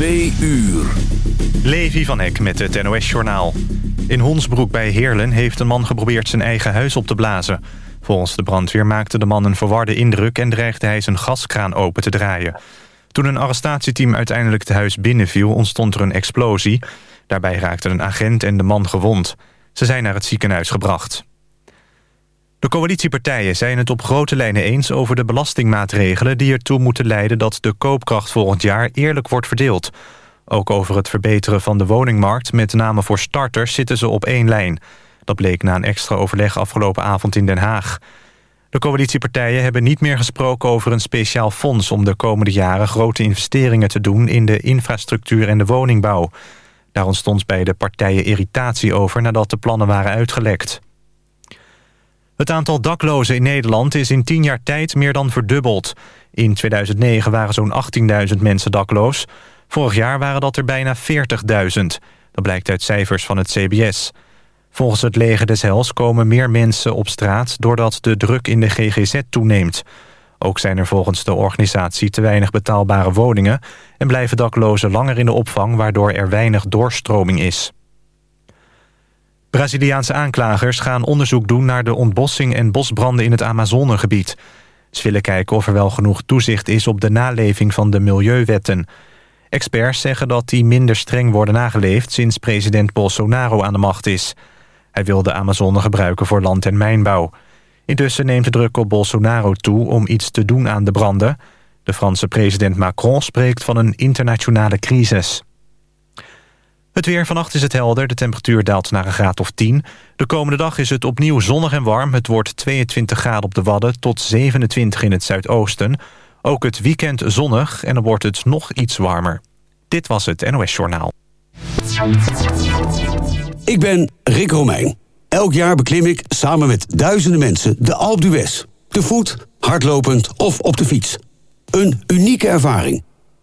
Twee uur. Levi van Eck met het NOS-journaal. In Honsbroek bij Heerlen heeft een man geprobeerd zijn eigen huis op te blazen. Volgens de brandweer maakte de man een verwarde indruk... en dreigde hij zijn gaskraan open te draaien. Toen een arrestatieteam uiteindelijk het huis binnenviel... ontstond er een explosie. Daarbij raakten een agent en de man gewond. Ze zijn naar het ziekenhuis gebracht. De coalitiepartijen zijn het op grote lijnen eens over de belastingmaatregelen... die ertoe moeten leiden dat de koopkracht volgend jaar eerlijk wordt verdeeld. Ook over het verbeteren van de woningmarkt, met name voor starters, zitten ze op één lijn. Dat bleek na een extra overleg afgelopen avond in Den Haag. De coalitiepartijen hebben niet meer gesproken over een speciaal fonds... om de komende jaren grote investeringen te doen in de infrastructuur en de woningbouw. Daar ontstond bij de partijen irritatie over nadat de plannen waren uitgelekt. Het aantal daklozen in Nederland is in tien jaar tijd meer dan verdubbeld. In 2009 waren zo'n 18.000 mensen dakloos. Vorig jaar waren dat er bijna 40.000. Dat blijkt uit cijfers van het CBS. Volgens het leger des Hels komen meer mensen op straat... doordat de druk in de GGZ toeneemt. Ook zijn er volgens de organisatie te weinig betaalbare woningen... en blijven daklozen langer in de opvang... waardoor er weinig doorstroming is. Braziliaanse aanklagers gaan onderzoek doen naar de ontbossing en bosbranden in het Amazonegebied. Ze willen kijken of er wel genoeg toezicht is op de naleving van de milieuwetten. Experts zeggen dat die minder streng worden nageleefd sinds president Bolsonaro aan de macht is. Hij wil de Amazone gebruiken voor land- en mijnbouw. Intussen neemt de druk op Bolsonaro toe om iets te doen aan de branden. De Franse president Macron spreekt van een internationale crisis. Het weer vannacht is het helder. De temperatuur daalt naar een graad of 10. De komende dag is het opnieuw zonnig en warm. Het wordt 22 graden op de Wadden tot 27 in het zuidoosten. Ook het weekend zonnig en dan wordt het nog iets warmer. Dit was het NOS Journaal. Ik ben Rick Romeijn. Elk jaar beklim ik samen met duizenden mensen de Alpe. Te voet, hardlopend of op de fiets. Een unieke ervaring.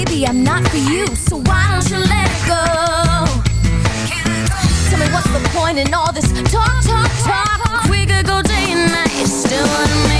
Maybe I'm not for you, so why don't you let it go? Tell me what's the point in all this talk, talk, talk? We could go day and night, still wanna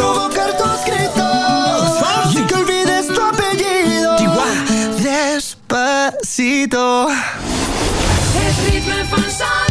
despacito. Het ritme van.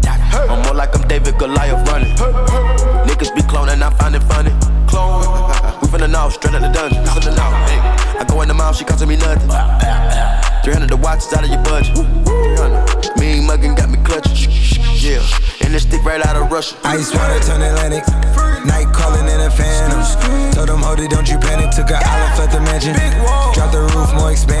I'm more like I'm David Goliath running. Niggas be cloning, I find it funny. Clone. We finna know, straight out the dungeon. I go in the mouth, she costing me nothing. 300 the watch is out of your budget. 300. Mean muggin' got me clutching. Yeah. And this stick right out of Russia. Ice water turn Atlantic. Night calling in a phantom. Told them, hold it, don't you panic. Took a island, left the mansion. Drop the roof, more expansion.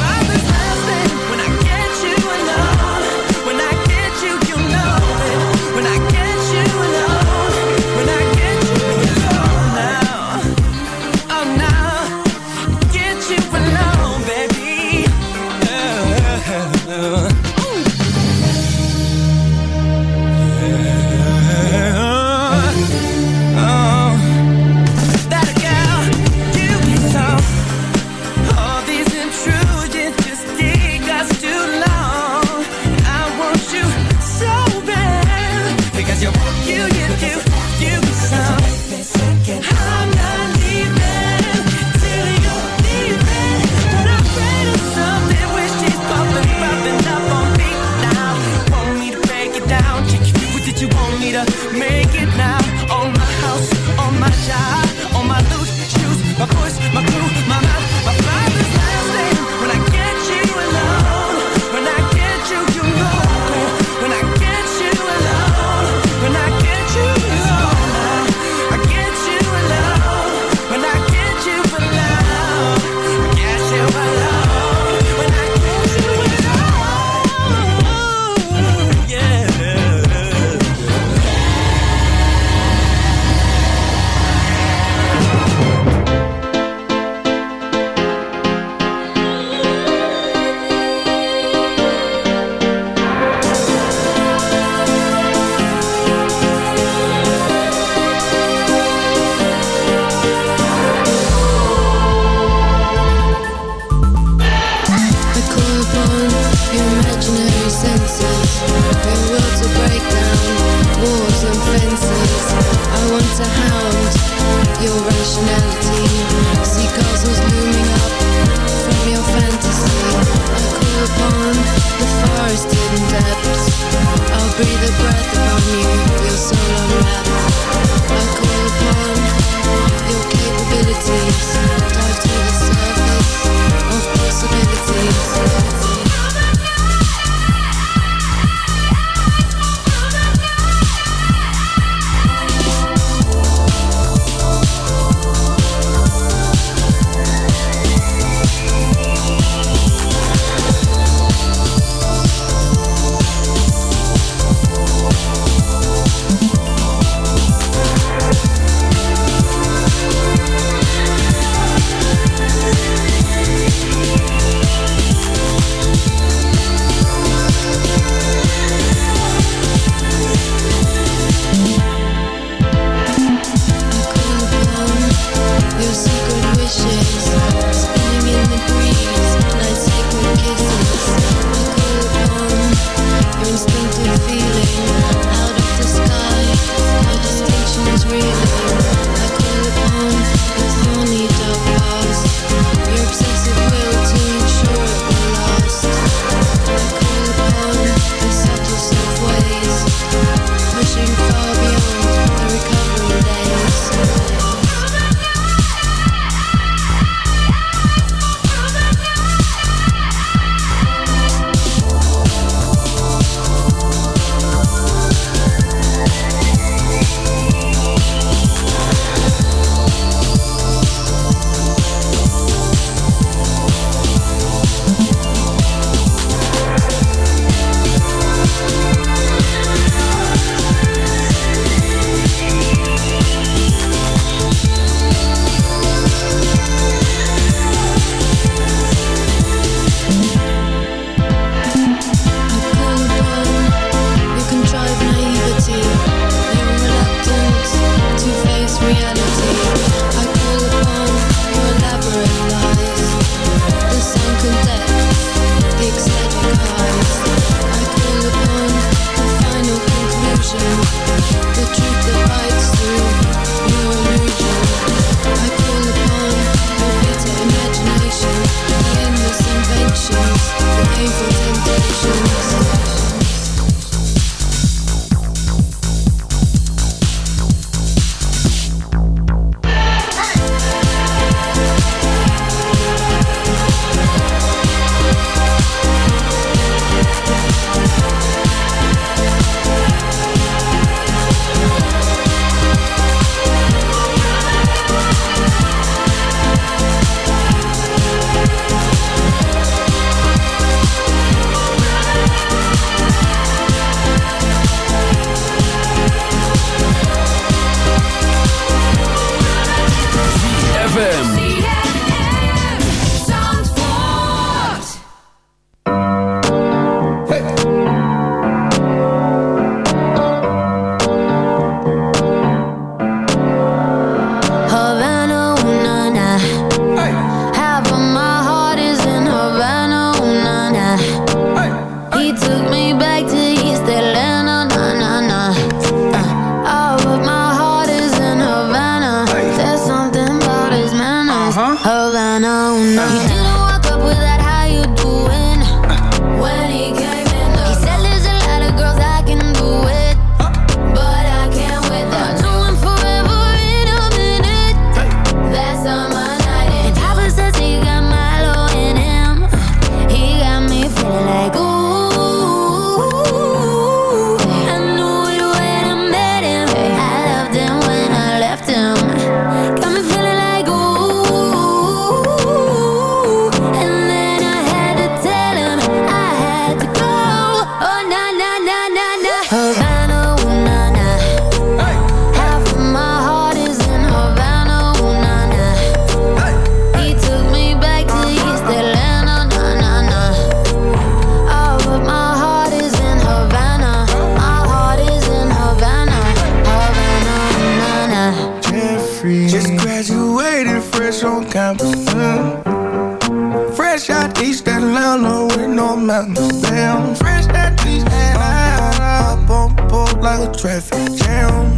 Damn, fresh out East Atlanta. Up on board like a traffic jam.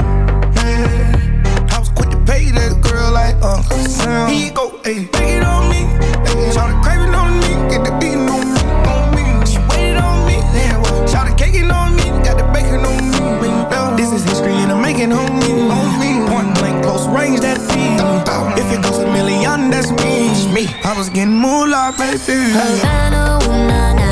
Man, I was quick to pay that girl like Uncle Sam. He go, ayy, take it on me. Ayy, shout craving on me, get the beating on me, on me. She waited on me, yeah, well, shout caking on me, got the bacon on me. This is history and I'm making on me, on me. Point blank, close range, that feed. If it goes a million, that's me. me. I was getting moolah, baby. Havana, ooh na na.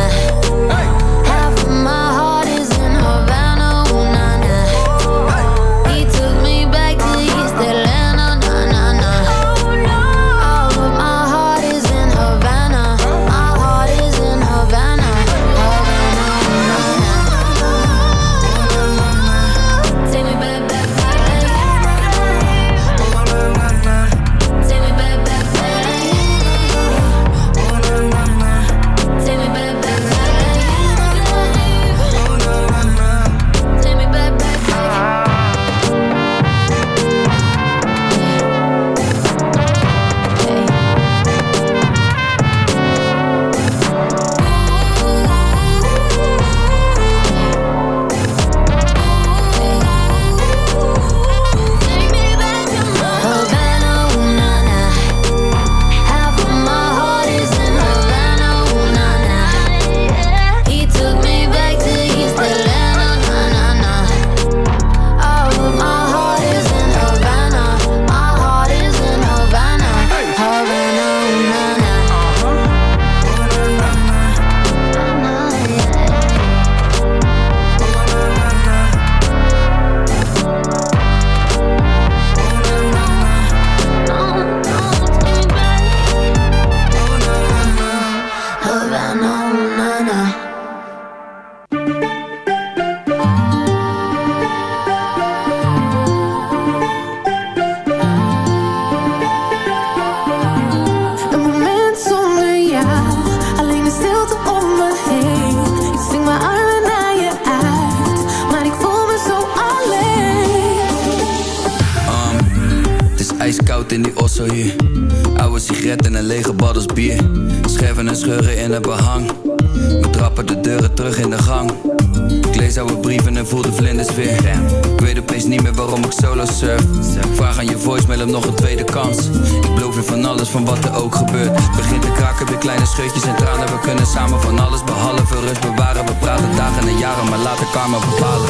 Scheutjes en tranen. We kunnen samen van alles behalve rust bewaren. We praten dagen en jaren, maar laten karma bepalen.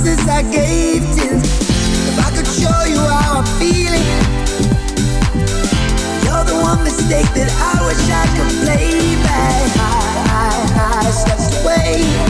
roses I gave to. If I could show you how I'm feeling, you're the one mistake that I wish I could play back. I, I, I stepped away.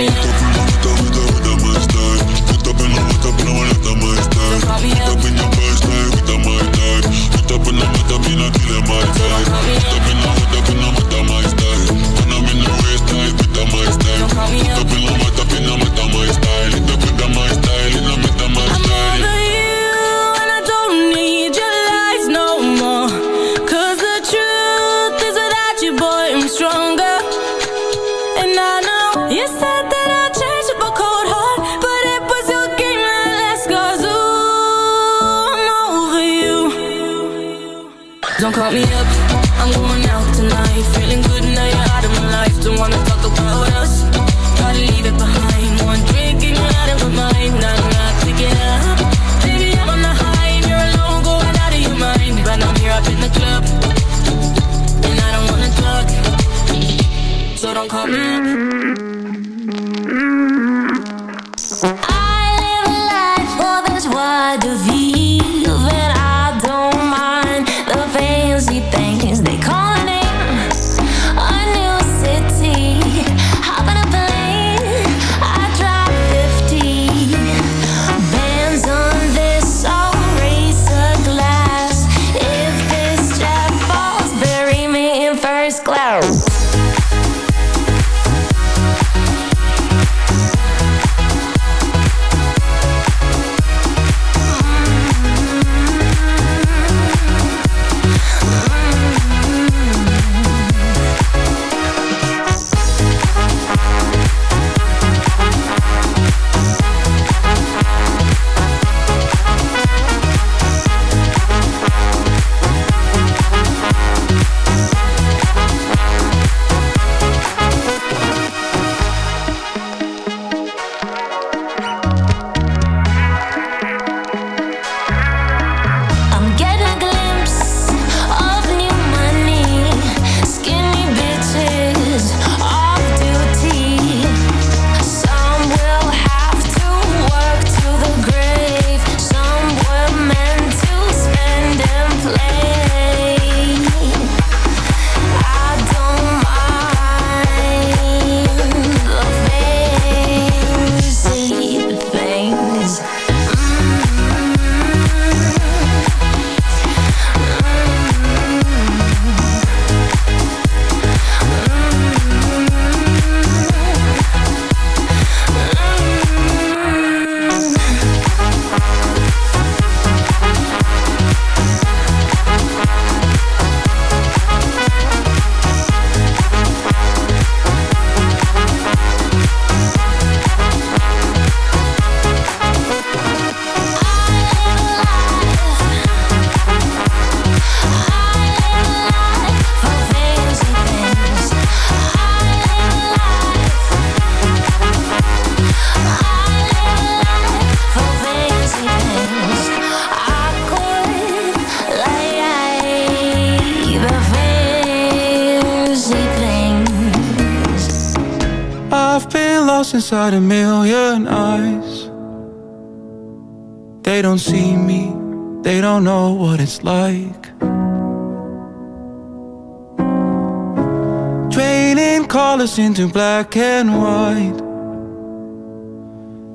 me. don't come inside a million eyes. They don't see me, they don't know what it's like. Draining colors into black and white.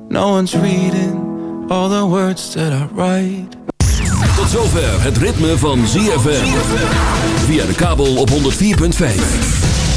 No one's reading all the words that I write. Tot zover het ritme van ZFM. Via de kabel op 104.5.